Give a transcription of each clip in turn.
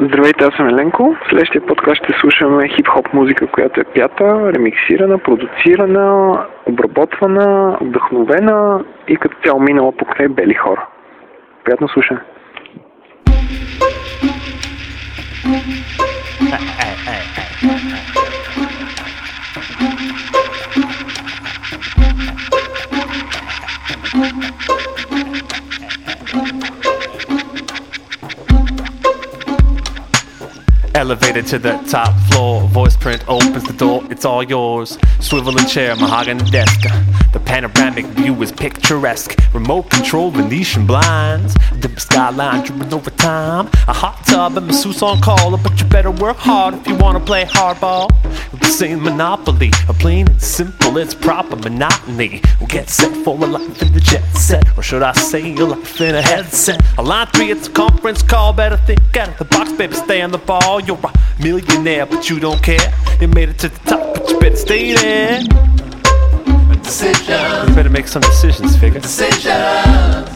Здравейте, аз съм Еленко. В следващия подкаст ще слушаме хип-хоп музика, която е пята, ремиксирана, продуцирана, обработвана, вдъхновена и като цяло минала покрай бели хора. Приятно слушане! Elevated to the top floor, voice print opens the door, it's all yours. Swiveling chair, mahogany desk. The panoramic view is picturesque. Remote control, Venetian blinds. Dim skyline dripping over time. A hot tub and masseuse on call, but you better work hard if you wanna play hardball. The same monopoly, a plain and simple, it's proper monotony. We'll get set for a life in the jet set, or should I say a life in a headset? A line three, it's a conference call, better think out of the box, baby, stay on the ball. You're a millionaire, but you don't care. You made it to the top, but you better stay there. Decisions. You better make some decisions, figure. Decisions.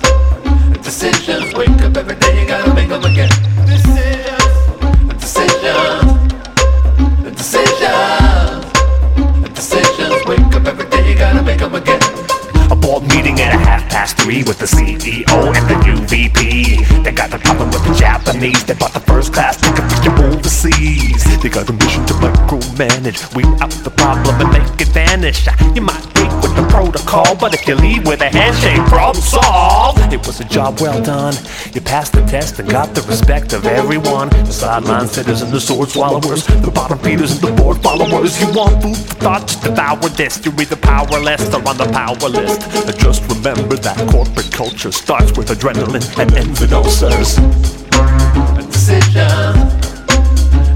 Decisions. Wake up every day, you gotta make them again. Decisions. Decisions. Decisions. Decisions. Wake up every day, you gotta make them again. A board meeting at a half past three with the CEO and the new VP. They got the problem with the Japanese. They bought the first class ticket to overseas. They got a mission to micromanage. Out the problem and make it vanish. Ah, you might hate with the protocol, but if you leave with a handshake, problem solved. It was a job well done. You passed the test and got the respect of everyone. The sideline sitters and the sword swallowers, the bottom feeders and the board followers. You want food for thought, just devour this. You're either powerless or on the power list. But just remember that corporate culture starts with adrenaline and ends in ulcers. A Decision.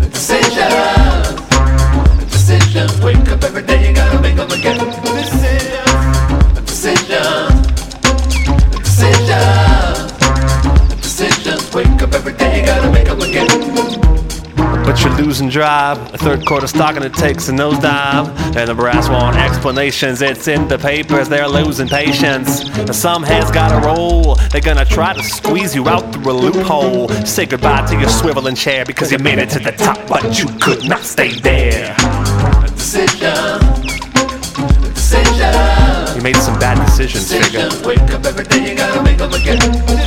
A Decision. Wake up every day, you gotta. Decision. Decision. Wake up every day, you gotta again but you're losing drive. A third quarter stock and it takes a nosedive. And the brass want explanations. It's in the papers, they're losing patience. Some heads gotta roll. They're gonna try to squeeze you out through a loophole. Say goodbye to your swiveling chair because you made it to the top, but you could not stay there. Decision. You made some bad decisions, Decision. figure. Wake up every day, you gotta make them again.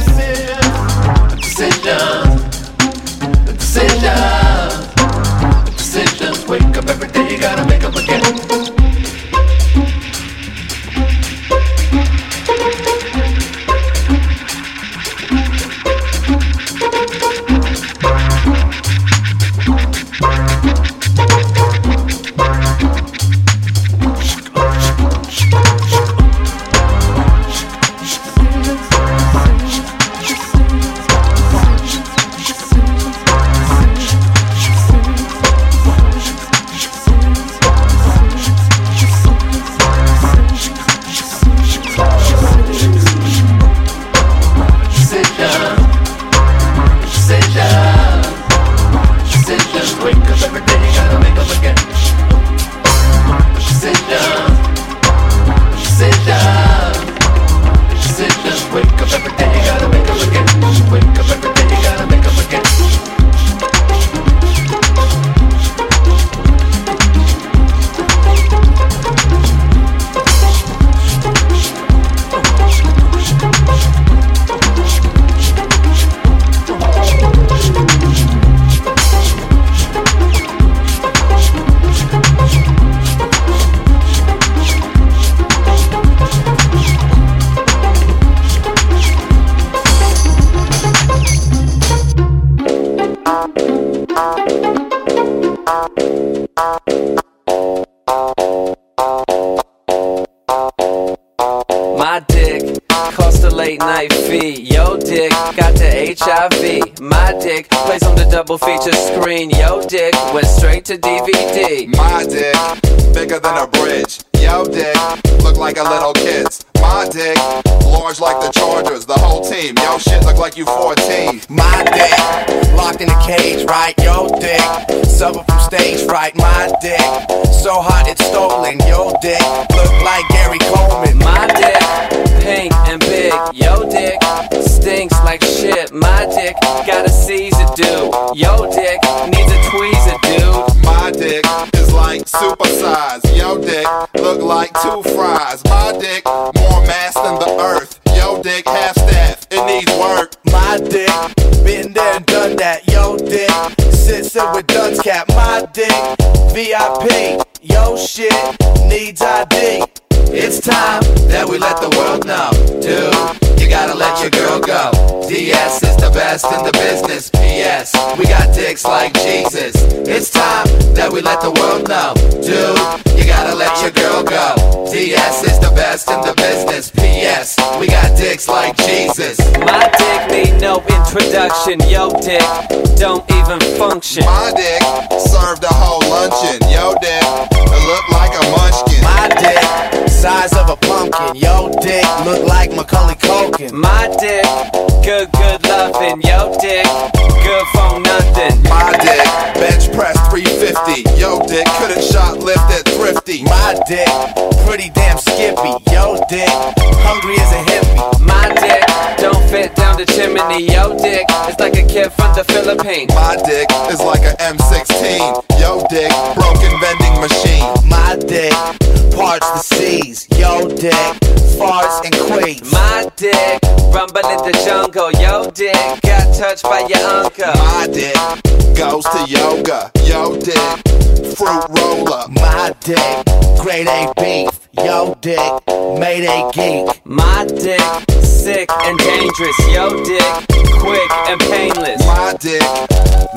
My dick cost a late night fee. Yo dick got the HIV. My dick plays on the double feature screen. Yo dick went straight to DVD. My dick bigger than a bridge. Yo dick look like a little kid's. My dick, large like the Chargers, the whole team. Yo, shit look like you 14. My dick, locked in a cage, right? Yo, dick, suffer from stage fright. My dick, so hot it's stolen. Yo, dick, look like Gary Coleman. My dick, pink and big. Yo, dick stinks like shit. My dick got a Caesar, do. Yo, dick needs a tweezer, dude. My dick is like super size. Yo, dick look like two fries. My dick more mass than the earth. Yo, dick half staff. It needs work. My dick been there and done that. Yo, dick sits up with duns cap. My dick VIP. Yo, shit needs ID. It's time that we let the world know, dude. You gotta let your girl go. DS is the best in the business. PS, we got dicks like Jesus. It's time that we let the world know, dude. You gotta let your girl go. DS is the best in the business. PS, we got dicks like Jesus. My dick need no introduction. Yo dick don't even function. My dick served a whole luncheon. Yo dick, it look like a munchkin. My dick, size of a pumpkin. Yo dick, look like Macaulay Culkin. My dick, good, good loving. Yo dick, good for nothing. My dick, bench press 350. Yo dick, couldn't shoplift at thrifty. My dick, pretty damn skippy. Yo dick, hungry as a hippie. My dick don't fit down the chimney. Yo dick, it's like a kid from the Philippines. My dick is like a M16. Yo dick, broken vending machine. My dick, parts the seas. Yo dick, farts and quakes. My dick, rumble in the jungle. Yo dick, got touched by your uncle. My dick goes to yoga. Yo dick, fruit roller. My dick, grade A beef. Yo dick, made a geek. My dick, sick and dangerous. Yo dick, quick and painless. My dick,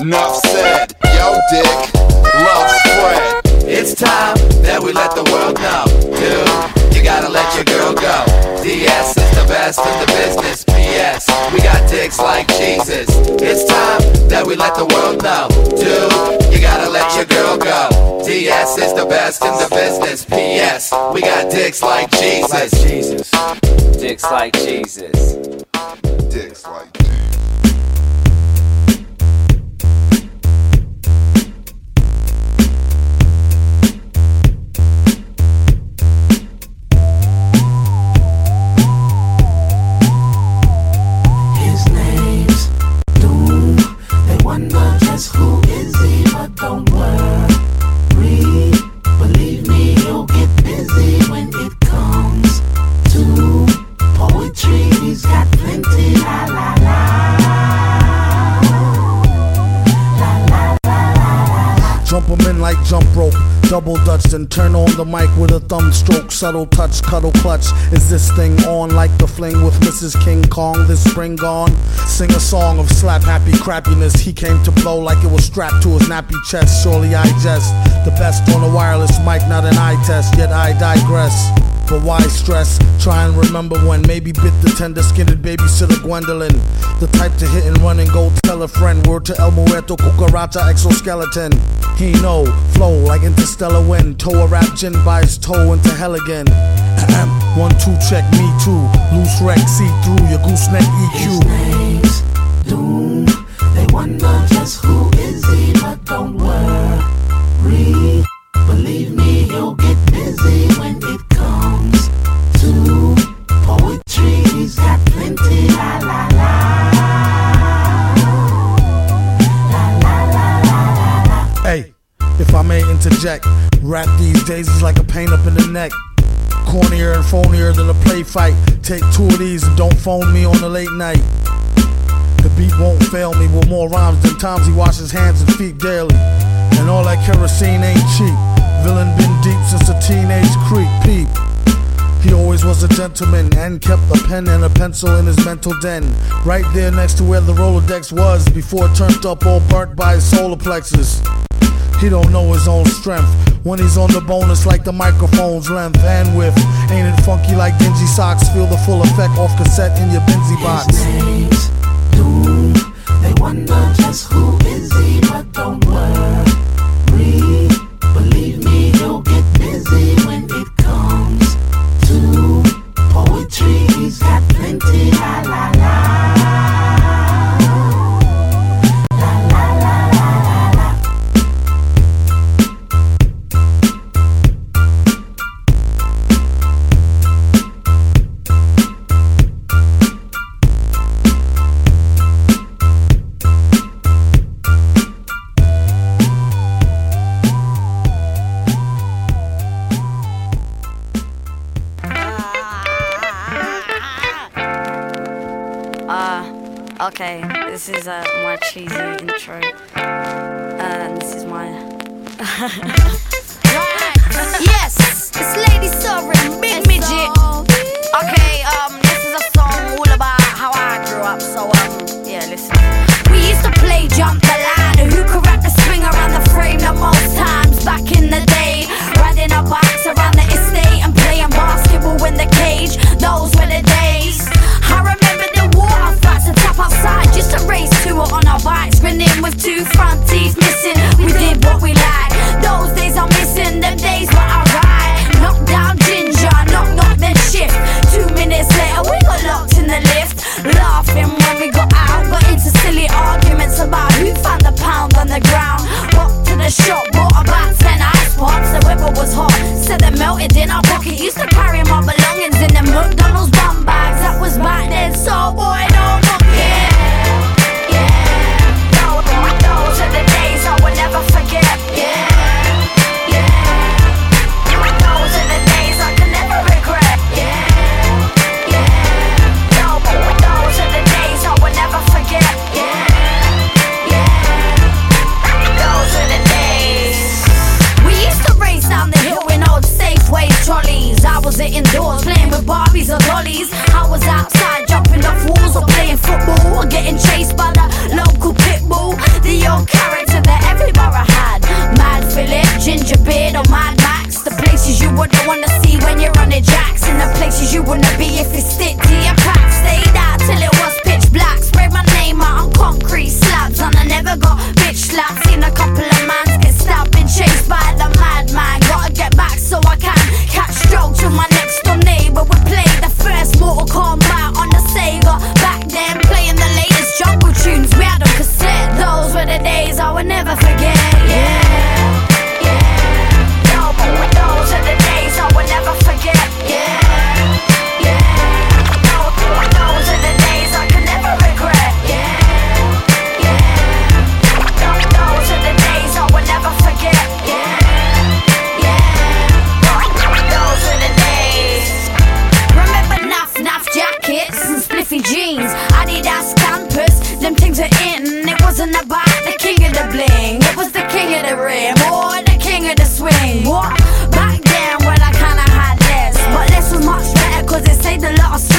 enough said. Yo dick, love spread. It's time that we let the world know, dude. You gotta let your girl go. DS is the best in the business. PS, we got dicks like Jesus. It's time that we let the world know, dude. You gotta let your girl go. DS is the best in the business. PS, we got dicks like Jesus. Like Jesus. Dicks like Jesus. Dicks like Jesus. Is he, Dutch, then turn on the mic with a thumb stroke. Subtle touch, cuddle clutch. Is this thing on like the fling with Mrs. King Kong this spring gone? Sing a song of slap happy crappiness. He came to blow like it was strapped to his nappy chest. Surely I jest. The best on a wireless mic, not an eye test. Yet I digress. But why stress? Try and remember when maybe bit the tender skinned babysitter Gwendolyn. The type to hit and run and go tell a friend. Word to El Muerto, Cucaracha, exoskeleton. He know, flow like interstellar wind. Toe a rap gin by his toe into hell again. One, two, check me too. Loose wreck, see through your gooseneck E His EQ. name's Doom. They wonder just who is he, but don't worry. Believe interject, rap these days is like a pain up in the neck. Cornier and phonier than a play fight. Take two of these and don't phone me on the late night. The beat won't fail me with more rhymes than times he washes hands and feet daily. And all that kerosene ain't cheap. Villain been deep since a teenage creep. Peep. He always was a gentleman and kept a pen and a pencil in his mental den. Right there next to where the Rolodex was before it turned up all burnt by his solar plexus. He don't know his own strength. When he's on the bonus like the microphone's length and width. Ain't it funky like dingy socks? Feel the full effect off cassette in your Benzie box. His name's Doom. They wonder just who is he, but don't worry. was too far. made the loss.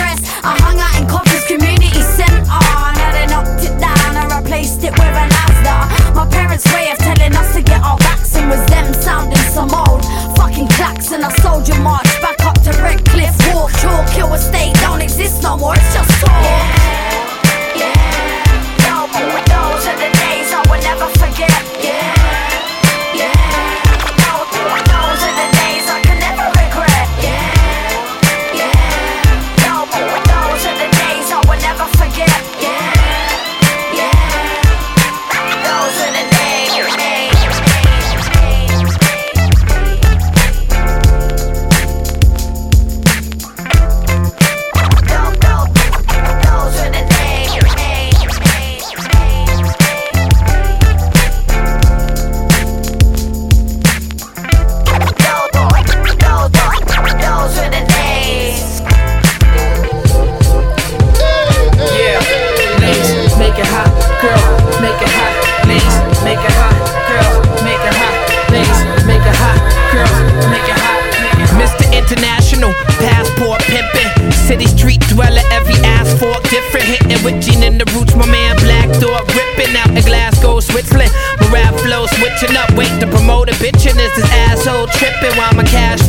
tripping while my cash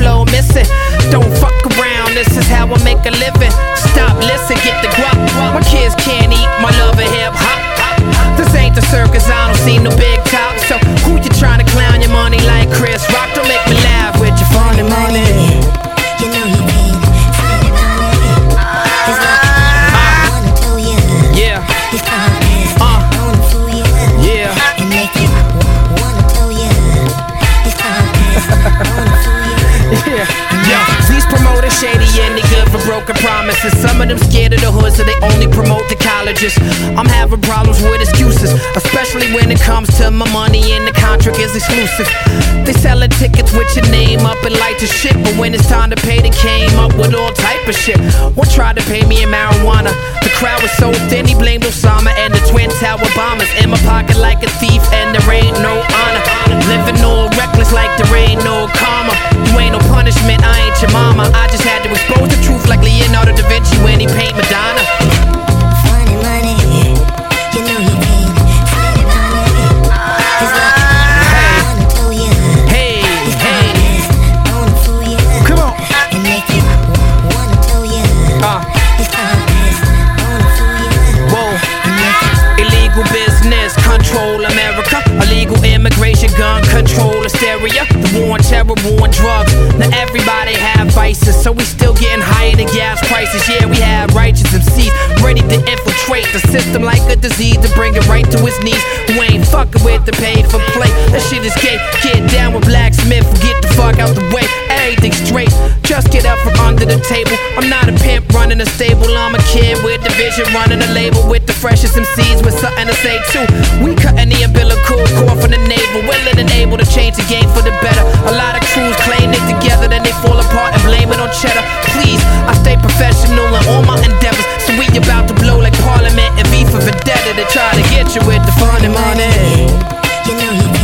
psychologist. I'm having problems with excuses, especially when it comes to my money and the contract is exclusive. They selling tickets with your name up and light to shit, but when it's time to pay, they came up with all type of shit. One tried to pay me in marijuana. The crowd was so thin, he blamed Osama and the Twin Tower bombers in my pocket like a thief, and there ain't no honor. Living all reckless like there ain't no karma. You ain't no punishment, I ain't your mama. I just had to expose the truth like Leonardo da Vinci when he paint Madonna. Gun control hysteria. The war on terror, war on drugs. Now everybody have vices, so we still getting higher than gas prices. Yeah, we have righteous MCs ready to infiltrate the system like a disease to bring it right to his knees. Who ain't fucking with the paid for play? That shit is gay. Get down with blacksmith, get the fuck out the way. Everything straight, just get up from under the table. I'm not a pimp running a stable, I'm a kid with the vision, running a label with the freshest MCs with something to say too. We cutting the umbilical cord from the navel, willing and able to change the game for the better. A lot of crews claim they together, then they fall apart and blame it on cheddar. Please, I stay professional in all my endeavors, so we about to blow like Parliament and V for Vendetta to try to get you with the funny money. You know you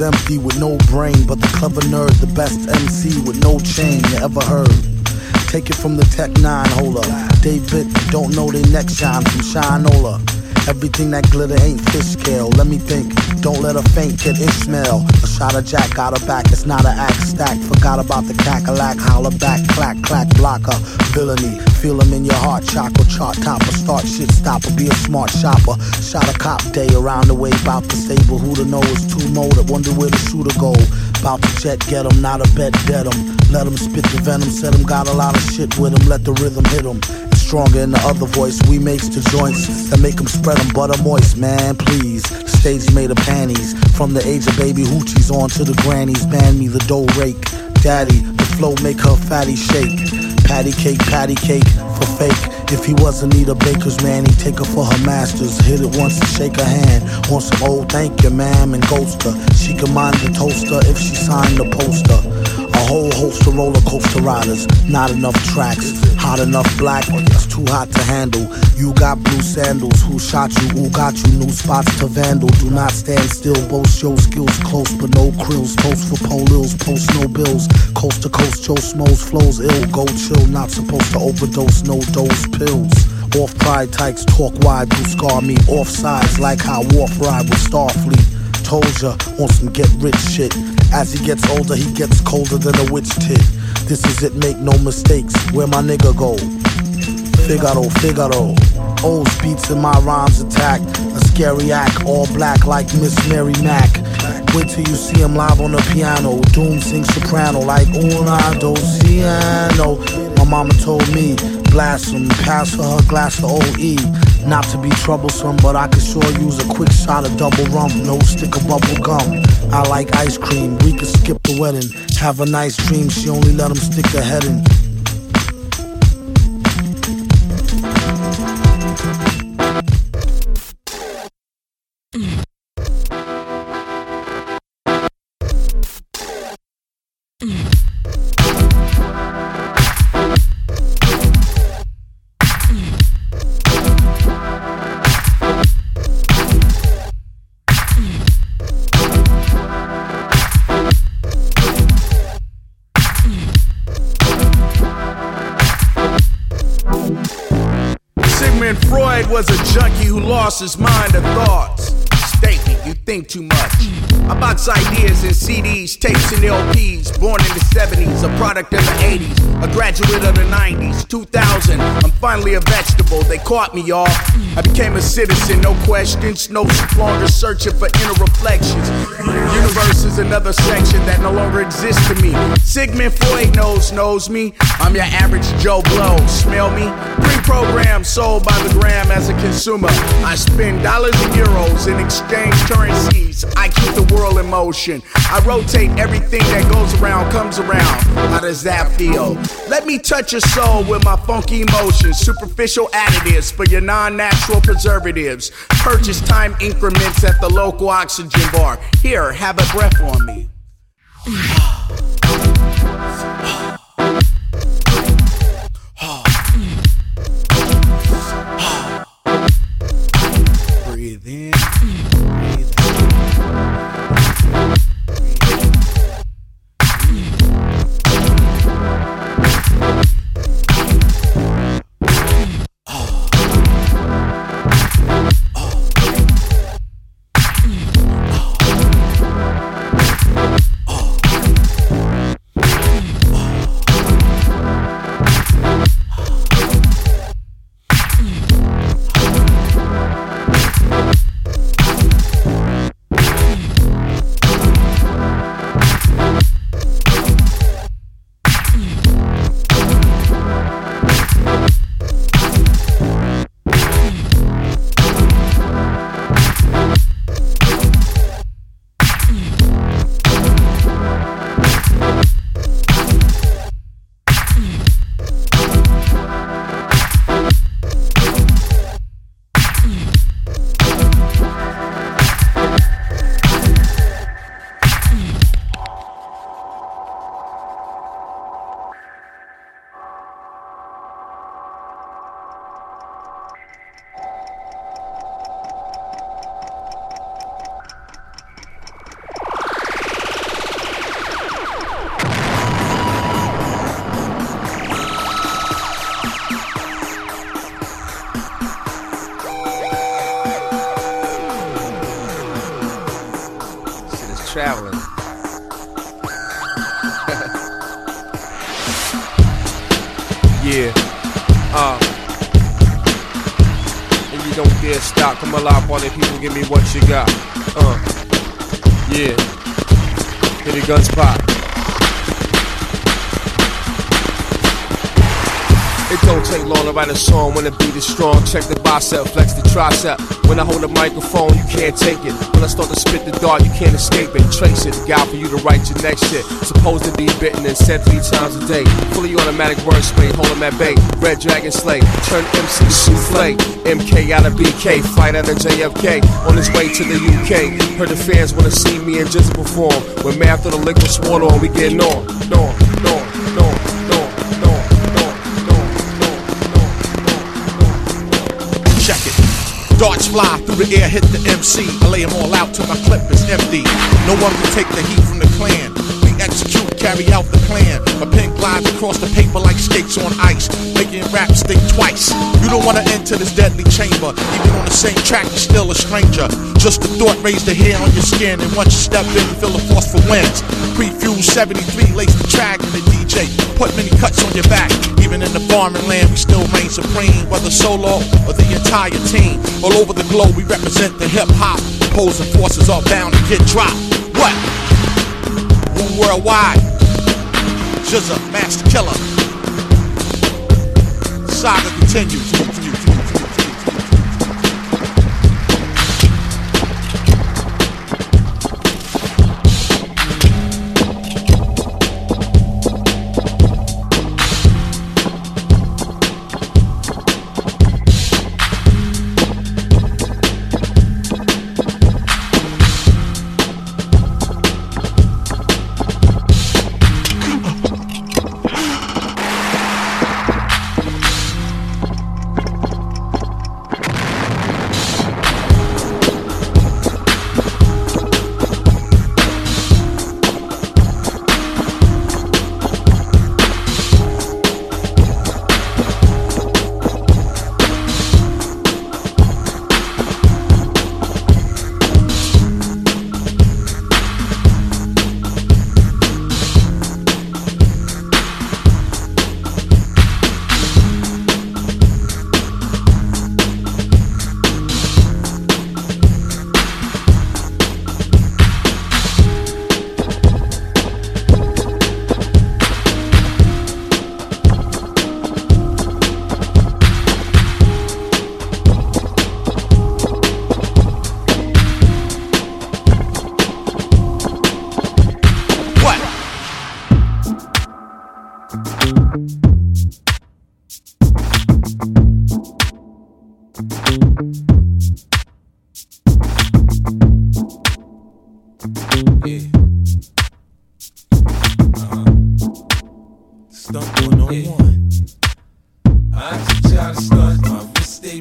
empty with no brain, but the clever nerd, the best MC with no chain you ever heard. Take it from the Tech 9 hold holder. David, don't know they next shine from Shinola. Everything that glitter ain't fish scale. Let me think, don't let her faint, get Ishmael. A shot of Jack got her back, it's not an act stack. Forgot about the cackalack, holler back, clack, clack, blocker. Villainy, feel him in your heart, chakra, chart topper. Start shit stopper, be a smart shopper. Shot a cop day around the way, bout the stable. Who to know is too motor, wonder where the shooter go. Bout to jet, get him, not a bet, dead him. Let him spit the venom, said him, got a lot of shit with him, let the rhythm hit him. Stronger in the other voice, we makes the joints that make him spread them butter moist, man, please. Stage made of panties, from the age of baby hoochies on to the grannies, ban me the dough rake. Daddy, the flow make her fatty shake. Patty cake, patty cake for fake. If he wasn't need a baker's man, he'd take her for her masters. Hit it once and shake her hand. Want some old thank you, ma'am, and ghost her. She can mind the toaster if she signed the poster. Whole host of roller coaster riders, not enough tracks. Hot enough black, or just too hot to handle. You got blue sandals, who shot you? Who got you? New spots to vandal. Do not stand still, boast your skills close, but no krills. Post for polils, post no bills. Coast to coast, Joe Smoes flows ill. Go chill, not supposed to overdose, no dose pills. Off pride tykes talk wide, do scar me. Off sides like how Worf ride with Starfleet. Told ya, on some get rich shit. As he gets older, he gets colder than a witch tit. This is it, make no mistakes. Where my nigga go? Figaro, Figaro. Old beats in my rhymes attack. A scary act, all black like Miss Mary Mack. Wait till you see him live on the piano. Doom sings soprano like una dociano. My mama told me, blast him, pass her her glass of OE. Not to be troublesome, but I could sure use a quick shot of double rum. No stick of bubble gum. I like ice cream, we could skip the wedding. Have a nice dream, she only let him stick her head in. Lost his mind of thoughts. Statement, you think too much. I box ideas in CDs, tapes, and LPs. Born in the 70s, a product of the 80s, a graduate of the 90s, 2000. I'm finally a vegetable. They caught me, y'all. I became a citizen, no questions, no longer searching for inner reflections. Universe is another section that no longer exists to me. Sigmund Freud knows, knows me. I'm your average Joe Blow. Smell me? Pre-programmed, sold by the gram as a consumer. I spend dollars and euros in exchange currencies. I keep the world in motion. I rotate everything that goes around, comes around. How does that feel? Let me touch your soul with my funky emotions. Superficial additives for your non-natural preservatives. Purchase time increments at the local oxygen bar. Here, have a breath on me. Dare stop. Come alive, all the people, give me what you got. Uh. Yeah. Hear the guns pop. It don't take long to write a song when the beat is strong. Check the bicep, flex the tricep. When I hold a microphone, you can't take it. When I start to spit the dart, you can't escape it. Trace it, guy for you to write your next shit. Supposed to be bitten and said three times a day. Fully automatic wordplay, hold 'em at bay. Red Dragon Slay, turn MC souffle. MK out of BK, fight out of JFK. On his way to the UK. Heard the fans wanna see me and Jizzle perform. When math of the liquid water on, we getting on, on, on, on, on. Darts fly through the air, hit the MC. I lay them all out till my clip is empty. No one can take the heat from the clan. We execute, carry out the plan. My pen glides across the paper like skates on ice, making rap think twice. You don't wanna enter this deadly chamber. Even on the same track, you're still a stranger. Just the thought raised the hair on your skin, and once you step in, you feel the force for wins. Prefuse 73, lace the track, and the DJ put many cuts on your back. Even in the farming land, we still reign supreme, whether solo or the entire team. All over the globe, we represent the hip hop. Opposing forces are bound to get dropped. What? One worldwide. GZA, Masta Killa. Saga continues.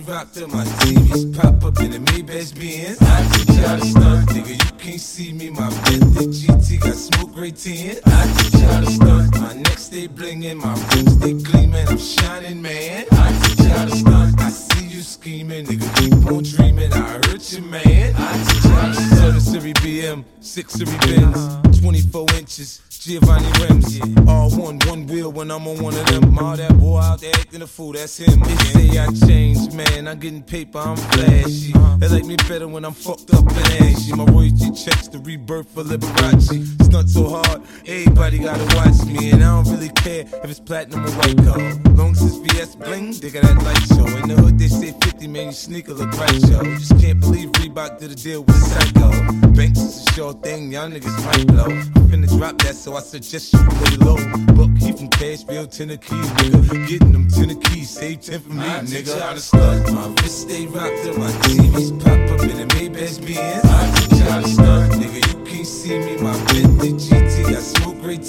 Rock till my TVs pop up in the Maybach Benz. I teach y'all to stunt, nigga. You can't see me. My Bentley GT got smoke gray tin. I teach y'all to stunt. My neck stay blingin', my rims stay gleamin'. I'm shining, man. I teach y'all to stunt. I see you scheming, nigga. Keep on dreaming. I hurt you, man. I teach y'all to stunt. Series BM, six Series Benz, 24 inches. Giovanni rims, yeah. All one, one wheel when I'm on one of them. All that boy out there acting a fool, that's him. They say I changed, man. I'm getting paper, I'm flashy. They like me better when I'm fucked up and ashy. My royalty checks the rebirth for Liberace. Stunt so hard, everybody gotta watch me. And I don't really care if it's platinum or white gold. Long as it's VS bling, they got that light show. In the hood, they say 50, man, you sneaker look right, yo. Just can't believe Reebok did a deal with Psycho. Banks is a sure thing, y'all niggas might blow. I'm finna drop that, so I suggest you lay low. Buck, he from Cashville, Tennessee, nigga. Getting them Tennessee, save 10 for me, nigga. I to stunt, my wrist stay rocked till my TVs pop up in the Maybach Benz. I teach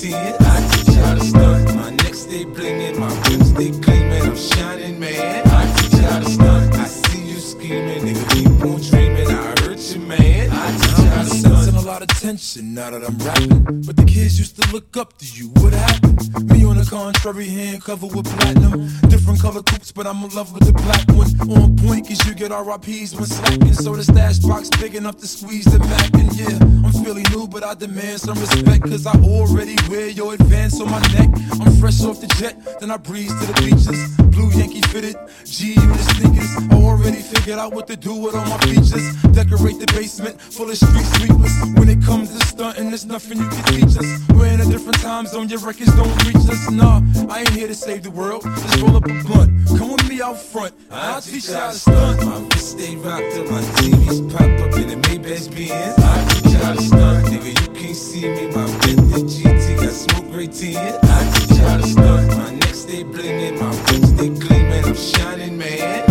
gray. I teach y'all to stunt, my neck stay blingin', my rims stay gleamin'. I'm shining, man. I teach y'all to stunt. I see you scheming, nigga. Keep on dreaming. I hurt you, man. I teach y'all to stunt. Sensing a lot of tension now that I'm rapping. But the kids used to look up to you. What happened? Me on the contrary, hand covered with platinum. Different color coupes, but I'm in love with the black one. On point, cause you get RIPs when slacking. So the stash box big enough to squeeze the Mac. And yeah, I'm feeling new, but I demand some respect. Cause I already wear your advance on my neck. I'm fresh off the jet, then I breeze to the beaches. Blue Yankee fitted, G unit sneakers. I already figured out what to do with all my features. Decorate the basement full of street sweepers. When it comes to stunting, there's nothing you can teach us. We're in a different time zone, your records don't reach us. Nah, I ain't here to save the world. Just roll up a blunt. Come with me out front. I'll teach y'all to stunt. My wrist stay rocked till my TVs pop up in the Maybach Benz. I teach y'all to stunt, nigga. You can't see me. My Bentley GT got smoke gray tin. I teach y'all to stunt. My neck stay blingin', my rims stay gleamin'. I'm shining, man.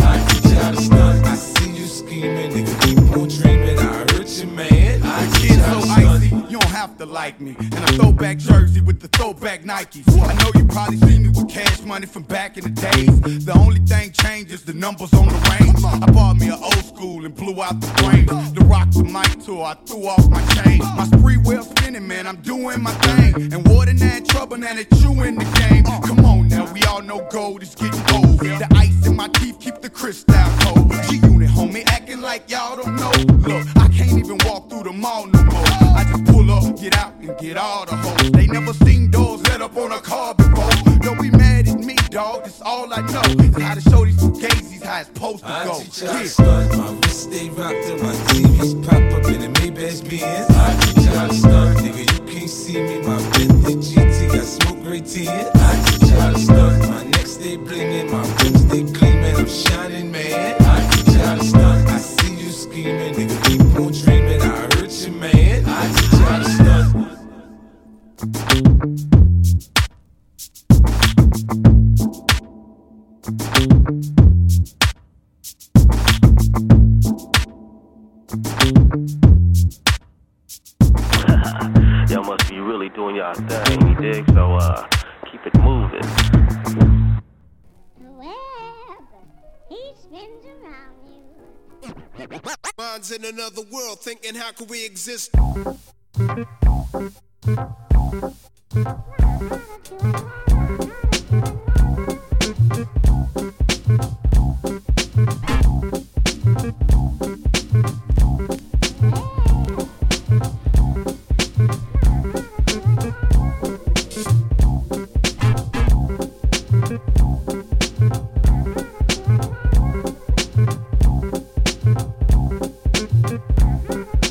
To like me. And a throwback jersey with the throwback Nikes. I know you probably seen me with cash money from back in the days. The only thing changed is the numbers on the range. I bought me an old school and blew out the frame. The rock the mic tour, I threw off my chain. My Sprewell spinning, man, I'm doing my thing. And water that trouble, now that you in the game. Come on now, we all know gold is getting old. The ice in my teeth keep the crystal cold. G unit, homie, acting like y'all don't know. Look, I can't even walk through the mall no more. I just get out, and get all the hoes. They never seen doors let up on a car before. Don't be mad at me, dog. That's all I know. Is how to show these fugazis how it's supposed to I go. teach Yeah. stunt. My wrist stay rocked till my TVs pop up in the Maybach Benz. I teach y'all to stunt, nigga. You can't see me. My Bentley GT got smoke gray tin. I teach y'all to stunt. My neck stay blingin', my rims stay gleamin'. Thinking how could we exist? Bye.